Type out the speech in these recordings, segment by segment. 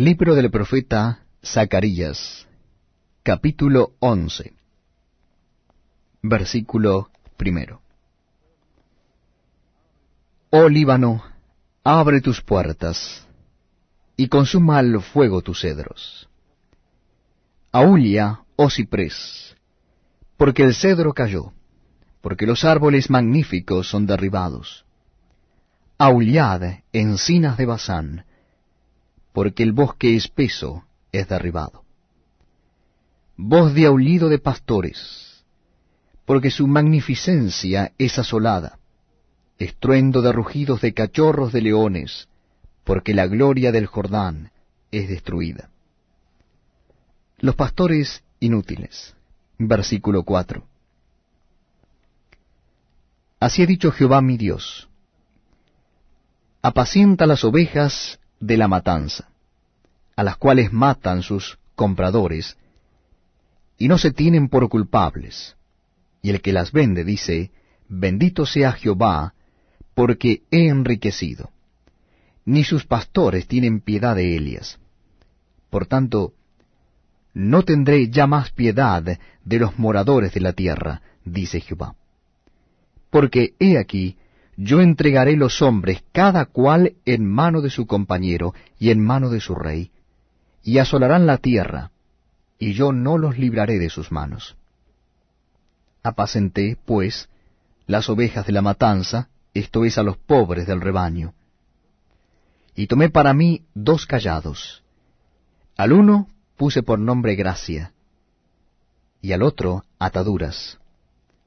Libro del profeta Zacarías, capítulo 11, versículo primero. Oh Líbano, abre tus puertas, y consuma al fuego tus cedros. Aúlla, oh ciprés, porque el cedro cayó, porque los árboles magníficos son derribados. Aullad, encinas de Basán, porque el bosque espeso es derribado. Voz de aullido de pastores, porque su magnificencia es asolada, estruendo de rugidos de cachorros de leones, porque la gloria del Jordán es destruida. Los pastores inútiles. Versículo 4. Así ha dicho Jehová mi Dios. Apacienta las ovejas de la matanza, a las cuales matan sus compradores, y no se tienen por culpables. Y el que las vende dice, Bendito sea Jehová, porque he enriquecido. Ni sus pastores tienen piedad de ellas. Por tanto, no tendré ya más piedad de los moradores de la tierra, dice Jehová. Porque he aquí, yo entregaré los hombres cada cual en mano de su compañero y en mano de su rey, y asolarán la tierra, y yo no los libraré de sus manos. Apacenté, pues, las ovejas de la matanza, esto es a los pobres del rebaño. Y tomé para mí dos callados. Al uno puse por nombre gracia, y al otro ataduras,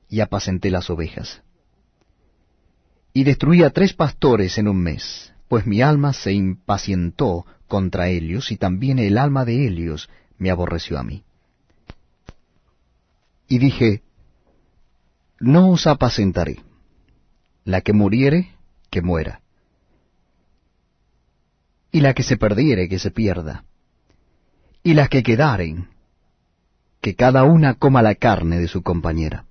y apacenté las ovejas y destruí a tres pastores en un mes, pues mi alma se impacientó contra ellos, y también el alma de ellos me aborreció a mí. Y dije, No os apacentaré, la que muriere, que muera, y la que se perdiere, que se pierda, y las que quedaren, que cada una coma la carne de su compañera.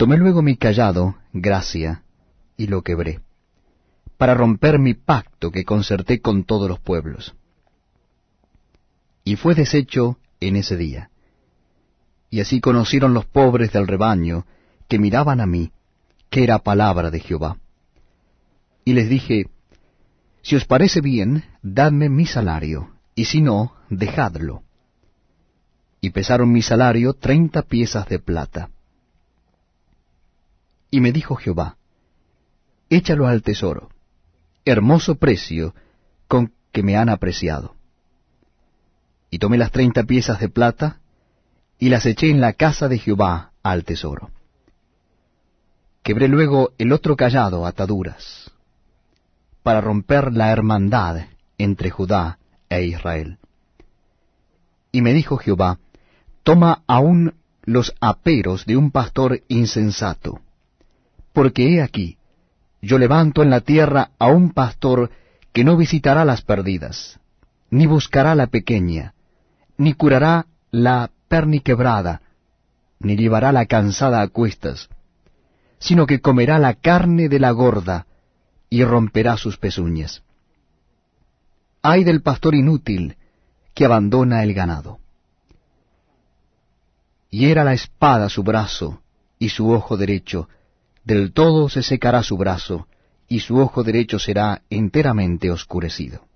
Tomé luego mi callado, gracia, y lo quebré, para romper mi pacto que concerté con todos los pueblos. Y fue deshecho en ese día. Y así conocieron los pobres del rebaño, que miraban a mí, que era palabra de Jehová. Y les dije, Si os parece bien, dadme mi salario, y si no, dejadlo. Y pesaron mi salario treinta piezas de plata. Y me dijo Jehová, échalo al tesoro, hermoso precio con que me han apreciado. Y tomé las treinta piezas de plata, y las eché en la casa de Jehová al tesoro. Quebré luego el otro callado ataduras, para romper la hermandad entre Judá e Israel. Y me dijo Jehová, toma aún los aperos de un pastor insensato, porque he aquí, yo levanto en la tierra a un pastor que no visitará las perdidas, ni buscará la pequeña, ni curará la perniquebrada, ni llevará la cansada a cuestas, sino que comerá la carne de la gorda y romperá sus pezuñas. Ay del pastor inútil que abandona el ganado. Y era la espada su brazo y su ojo derecho, del todo se secará su brazo, y su ojo derecho será enteramente oscurecido.